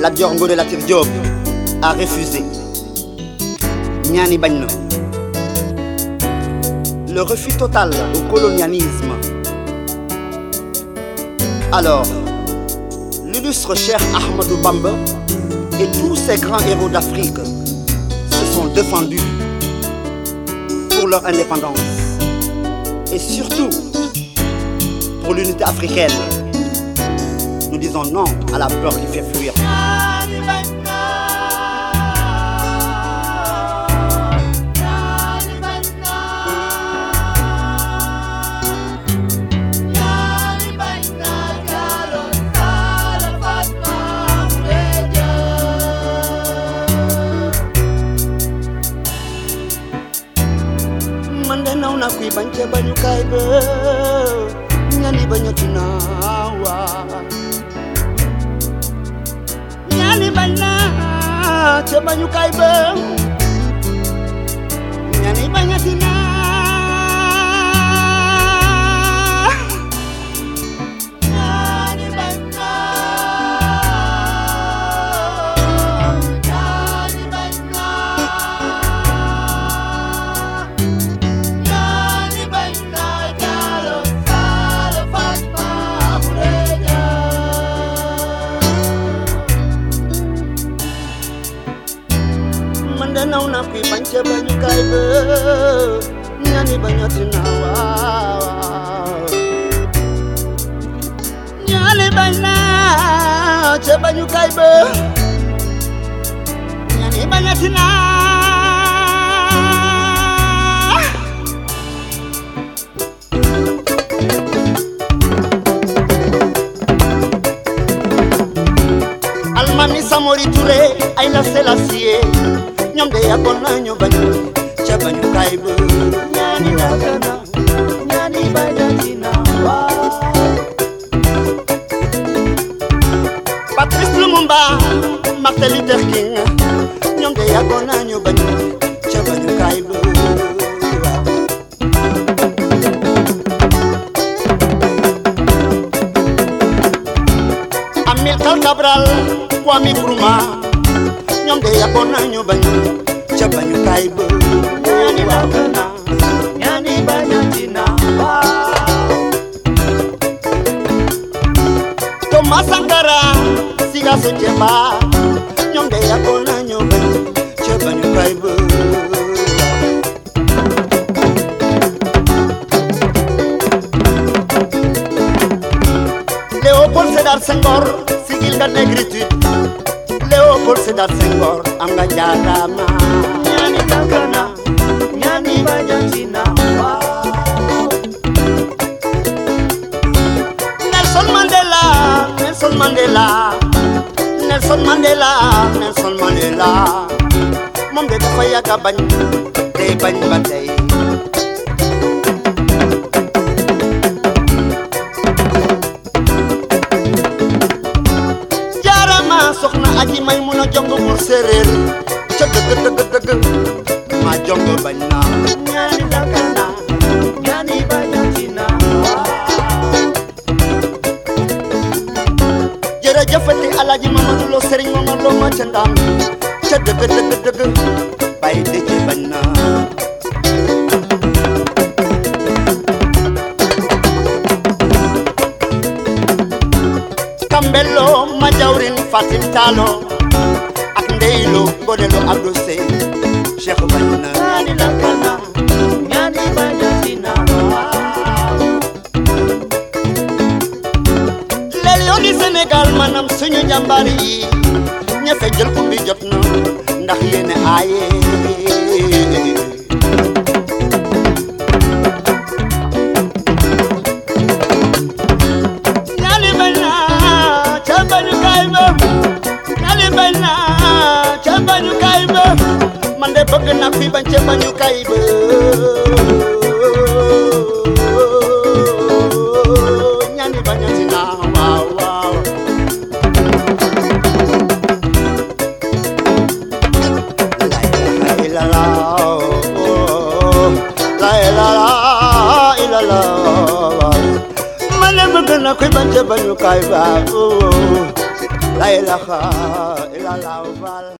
La Dior de Latif Diop a refusé. Nyani Bagno. Le refus total au colonialisme. Alors, l'illustre cher Ahmadou Bamba et tous ces grands héros d'Afrique se sont défendus pour leur indépendance et surtout pour l'unité africaine. Nous disons non à la peur qui fait fuir. man de naw na kuy bañ Nani bana Chema nyukai bang tena unakuipanje banyukaibe nyani banyatinawa nyali bana che banyukaibe nyani banyatinawa Almani Samori Touré, Aïla Selassie ñoom de yàggoon nañu bañu ca bañu kaay ba ñaani dagana ñaani bañatina waaw Patrice Lumumba Martin Luther King. Ñoom de yàggoon nañu bañu ca bañu kaay ba Amilcar Cabral Kwame Nkrumah ñoom de yàggoon nañu bañu ca bañu kaay ba ñaani dagana ñaani bañatina waaw Thomas Sankara Siga Sotjemba ñoom de yàggoon nañu bañu ca bañu kaay ba Léopold Sédar Senghor sigil nga leo por sedar sengor anga nyani tagana nyani bajanjina Nelson Mandela Nelson Mandela Nelson Mandela Nelson Mandela. Mom de dafa bañ bañ aji may mun a jong bur séeréer ca dëgg dëgg ma jong bañ naa ñaani dagana ñaani bañatina jërëjëfati alaaji Mamadou Lo Serigne Mamadou Lo ma ca ndam ca dëgg dëgg dëgg bay dëcc bañ naa Kambelo ma jawrin Fatim Talo. Ak ndeylo bodelo Abdou Sey. Cheikh bañ na ñaani lakana ñaani bañatina waaw les lions du Sénégal manam suñu jàmbaar yi. Ñefe jël ko bi jot na ndax yéene aaye bobe na fiba nchemba nyuka ibe nyani banyanzi na wawa la ilala la ilala ilala mane magana kwiba nchemba nyuka iba la ilaha ilala vala